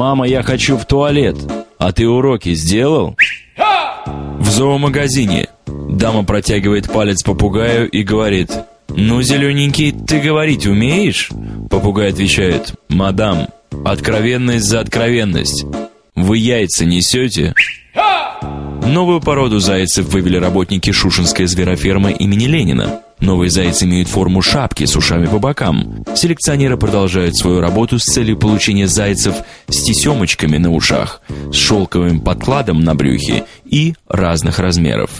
«Мама, я хочу в туалет. А ты уроки сделал?» В зоомагазине. Дама протягивает палец попугаю и говорит «Ну, зелененький, ты говорить умеешь?» Попугай отвечает «Мадам, откровенность за откровенность. Вы яйца несете?» Новую породу зайцев вывели работники Шушинской зверофермы имени Ленина. Новые зайцы имеют форму шапки с ушами по бокам. Селекционеры продолжают свою работу с целью получения зайцев с тесемочками на ушах, с шелковым подкладом на брюхе и разных размеров.